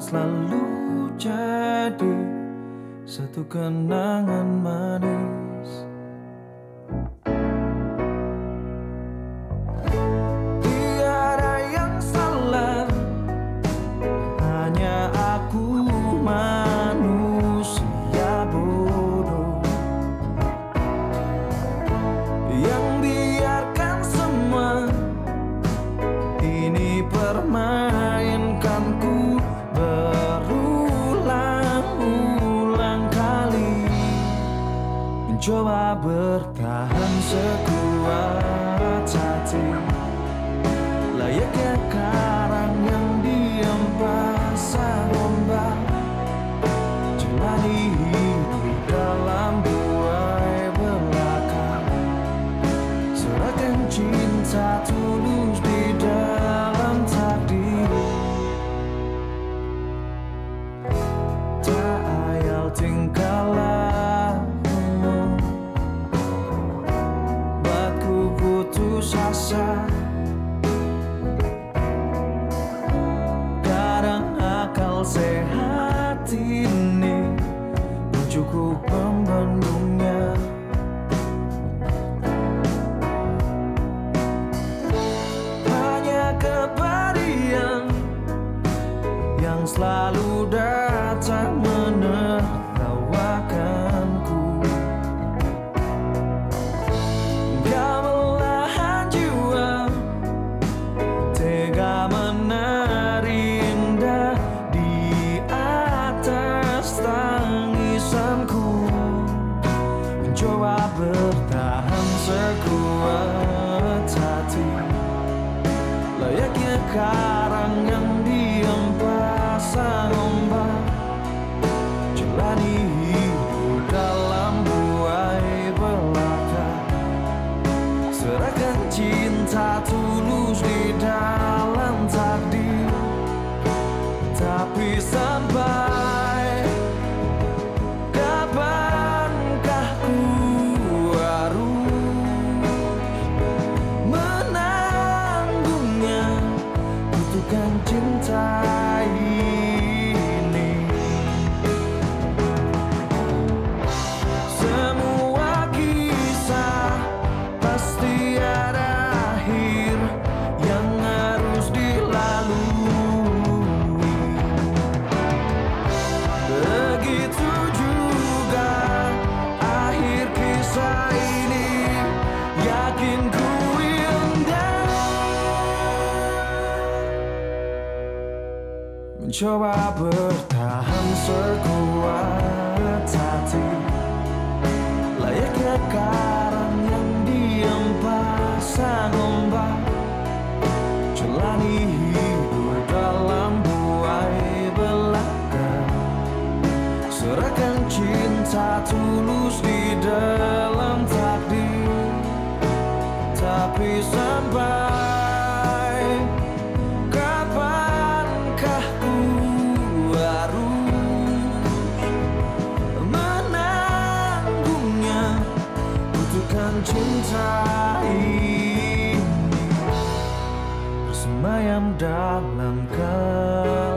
selalu jadi satu kenangan manis. Tiada yang salah, hanya aku manusia bodoh yang biarkan semua ini permainkanku mencoba bertahan sekuat hati asa kadang akal sehat ini belum cukup membendungnya. Hanya kepadian yang selalu datang menertawakanku cinta tulus di dalam mencoba bertahan sekuat hati. Layaknya pasang mencintai. Bersemayam dalam kau